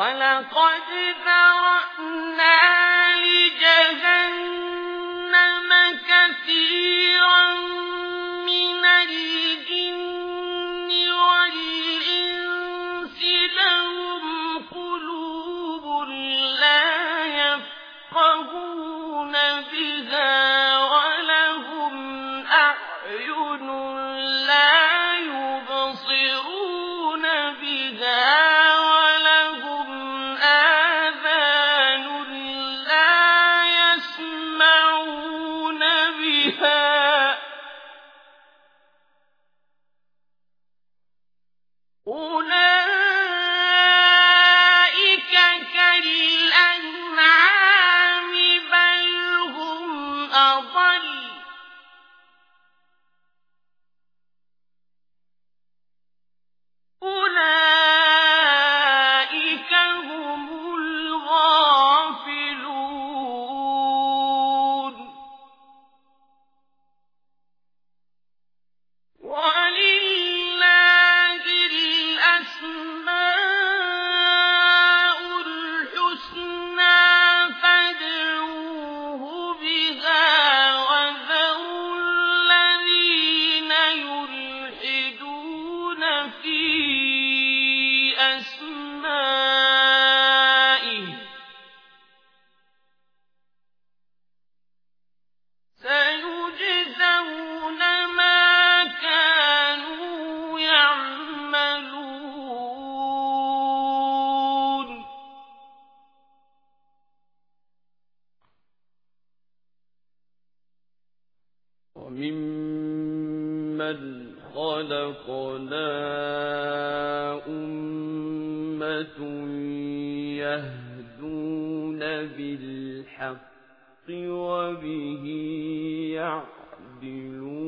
ولقد ذرأنا مَنْ خَلَقْنَا أُمَّةً يَهْدُونَ بِالْحَقِّ وَبِهِ يَعْدِلُونَ.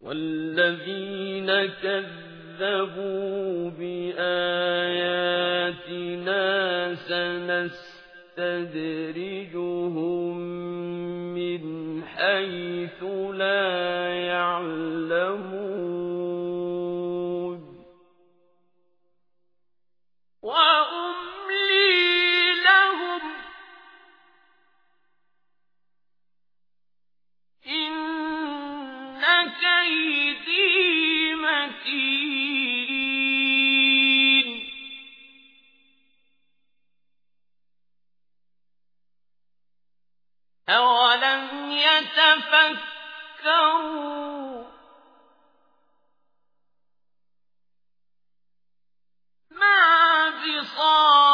وَالَّذِينَ كَذَّبُوا بِآيَاتِنَا سنستدرجهم من حيث لا يعلمون. وأملي لهم إن كيدي يتفكروا. ما بصار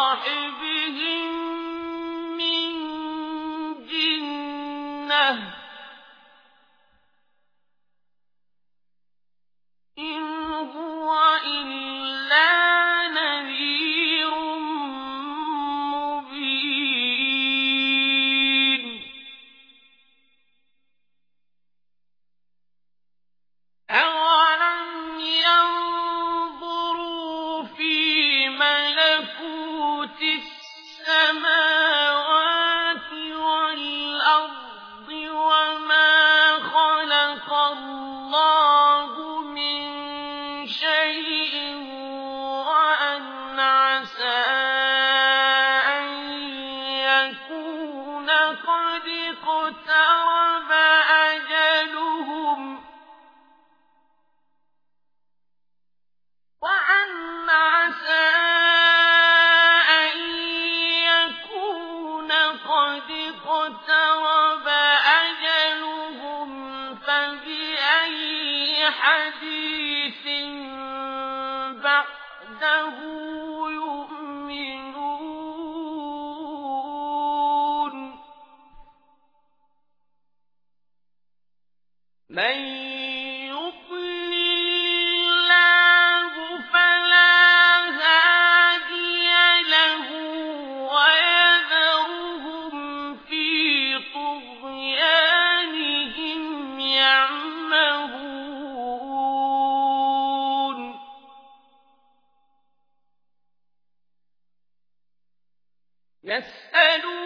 السماء قد اقترب أجلهم فبأي حديث بعده يؤمنون؟ من يسألون